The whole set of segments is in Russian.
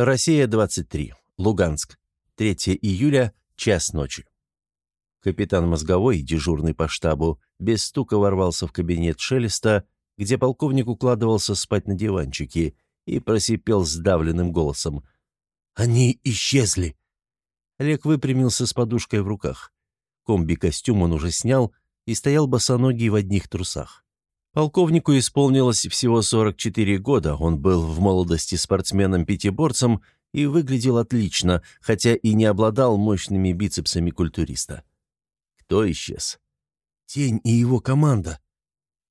Россия-23. Луганск. 3 июля, час ночи. Капитан Мозговой, дежурный по штабу, без стука ворвался в кабинет Шелеста, где полковник укладывался спать на диванчике, и просипел сдавленным голосом. «Они исчезли!» Олег выпрямился с подушкой в руках. Комби-костюм он уже снял и стоял босоногий в одних трусах. Полковнику исполнилось всего 44 года, он был в молодости спортсменом-пятиборцем и выглядел отлично, хотя и не обладал мощными бицепсами культуриста. Кто исчез? Тень и его команда.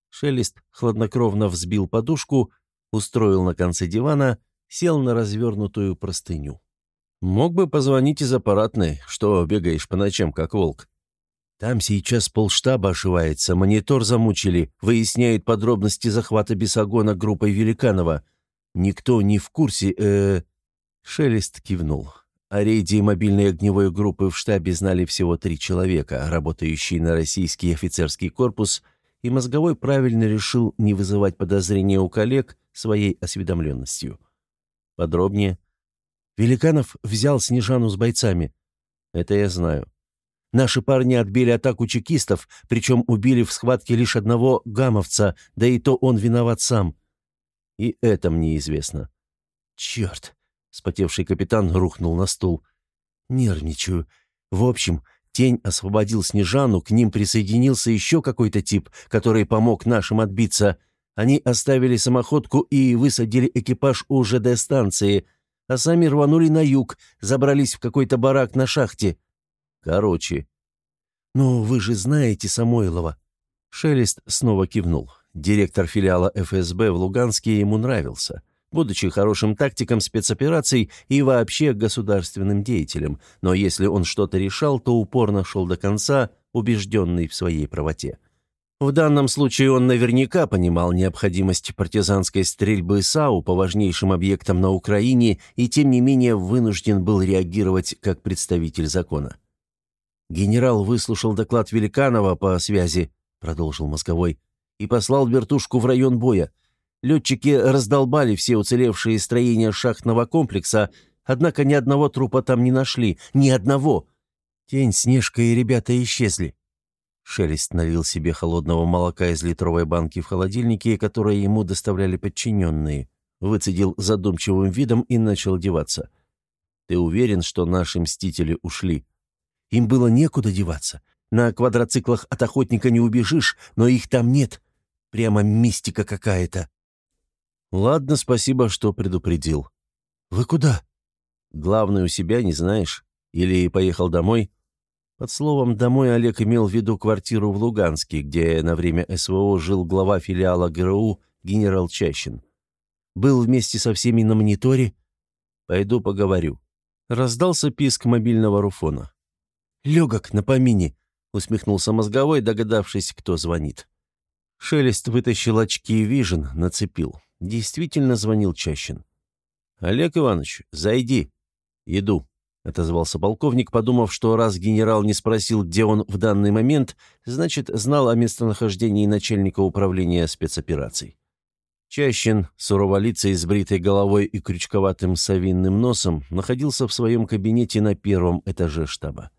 Шелест хладнокровно взбил подушку, устроил на конце дивана, сел на развернутую простыню. «Мог бы позвонить из аппаратной, что бегаешь по ночам, как волк», там сейчас полштаба ошивается, монитор замучили, выясняют подробности захвата Бесогона группой Великанова. Никто не в курсе, э, Шелест кивнул. О рейде мобильной огневой группы в штабе знали всего три человека, работающие на российский офицерский корпус, и Мозговой правильно решил не вызывать подозрения у коллег своей осведомленностью. Подробнее. Великанов взял Снежану с бойцами. Это я знаю. Наши парни отбили атаку чекистов, причем убили в схватке лишь одного гамовца, да и то он виноват сам. И это мне известно. Черт! Спотевший капитан рухнул на стул. Нервничаю. В общем, тень освободил Снежану, к ним присоединился еще какой-то тип, который помог нашим отбиться. Они оставили самоходку и высадили экипаж у ЖД-станции, а сами рванули на юг, забрались в какой-то барак на шахте. Короче. «Ну, вы же знаете Самойлова». Шелест снова кивнул. Директор филиала ФСБ в Луганске ему нравился. Будучи хорошим тактиком спецопераций и вообще государственным деятелем, но если он что-то решал, то упорно шел до конца, убежденный в своей правоте. В данном случае он наверняка понимал необходимость партизанской стрельбы САУ по важнейшим объектам на Украине и тем не менее вынужден был реагировать как представитель закона. «Генерал выслушал доклад Великанова по связи», — продолжил Мозговой, «и послал вертушку в район боя. Летчики раздолбали все уцелевшие строения шахтного комплекса, однако ни одного трупа там не нашли. Ни одного! Тень, Снежка и ребята исчезли». Шелест налил себе холодного молока из литровой банки в холодильнике, которые ему доставляли подчиненные. Выцедил задумчивым видом и начал одеваться. «Ты уверен, что наши мстители ушли?» Им было некуда деваться. На квадроциклах от охотника не убежишь, но их там нет. Прямо мистика какая-то. Ладно, спасибо, что предупредил. Вы куда? Главное, у себя не знаешь? Или поехал домой? Под словом «домой» Олег имел в виду квартиру в Луганске, где на время СВО жил глава филиала ГРУ генерал Чащин. Был вместе со всеми на мониторе. Пойду поговорю. Раздался писк мобильного руфона. «Легок на помине», — усмехнулся мозговой, догадавшись, кто звонит. Шелест вытащил очки и вижен, нацепил. Действительно звонил Чащин. «Олег Иванович, зайди». «Иду», — отозвался полковник, подумав, что раз генерал не спросил, где он в данный момент, значит, знал о местонахождении начальника управления спецопераций. Чащин, суроволицей с бритой головой и крючковатым совинным носом, находился в своем кабинете на первом этаже штаба.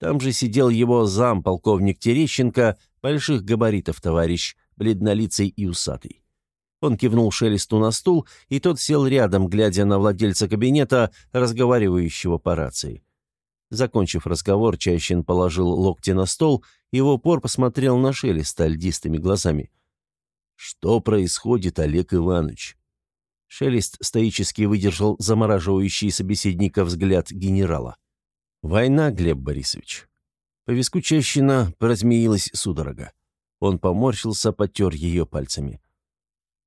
Там же сидел его зам, полковник Терещенко, больших габаритов товарищ, бледнолицый и усатый. Он кивнул Шелесту на стул, и тот сел рядом, глядя на владельца кабинета, разговаривающего по рации. Закончив разговор, Чащин положил локти на стол и в упор посмотрел на Шелеста льдистыми глазами. «Что происходит, Олег Иванович?» Шелест стоически выдержал замораживающий собеседника взгляд генерала. «Война, Глеб Борисович». По виску Чащина поразмеилась судорога. Он поморщился, потер ее пальцами.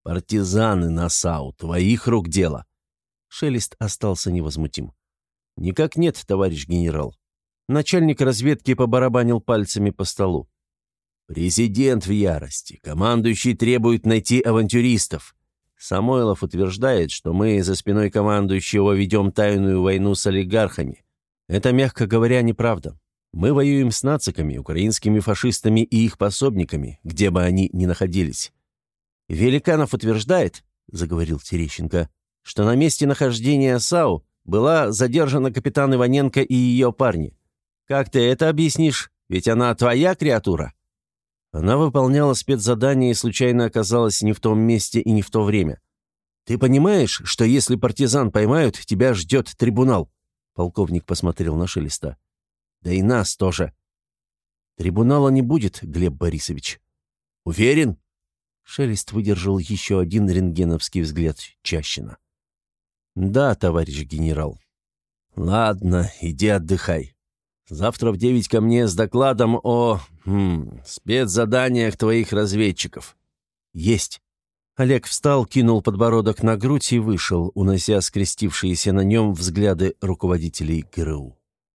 «Партизаны на САУ, твоих рук дело!» Шелест остался невозмутим. «Никак нет, товарищ генерал». Начальник разведки побарабанил пальцами по столу. «Президент в ярости. Командующий требует найти авантюристов. Самойлов утверждает, что мы за спиной командующего ведем тайную войну с олигархами. Это, мягко говоря, неправда. Мы воюем с нациками, украинскими фашистами и их пособниками, где бы они ни находились. Великанов утверждает, — заговорил Терещенко, что на месте нахождения САУ была задержана капитан Иваненко и ее парни. Как ты это объяснишь? Ведь она твоя креатура?» Она выполняла спецзадание и случайно оказалась не в том месте и не в то время. «Ты понимаешь, что если партизан поймают, тебя ждет трибунал?» Полковник посмотрел на Шелеста. «Да и нас тоже». «Трибунала не будет, Глеб Борисович». «Уверен?» Шелест выдержал еще один рентгеновский взгляд Чащина. «Да, товарищ генерал». «Ладно, иди отдыхай. Завтра в девять ко мне с докладом о... Хм, спецзаданиях твоих разведчиков». «Есть». Олег встал, кинул подбородок на грудь и вышел, унося скрестившиеся на нем взгляды руководителей ГРУ.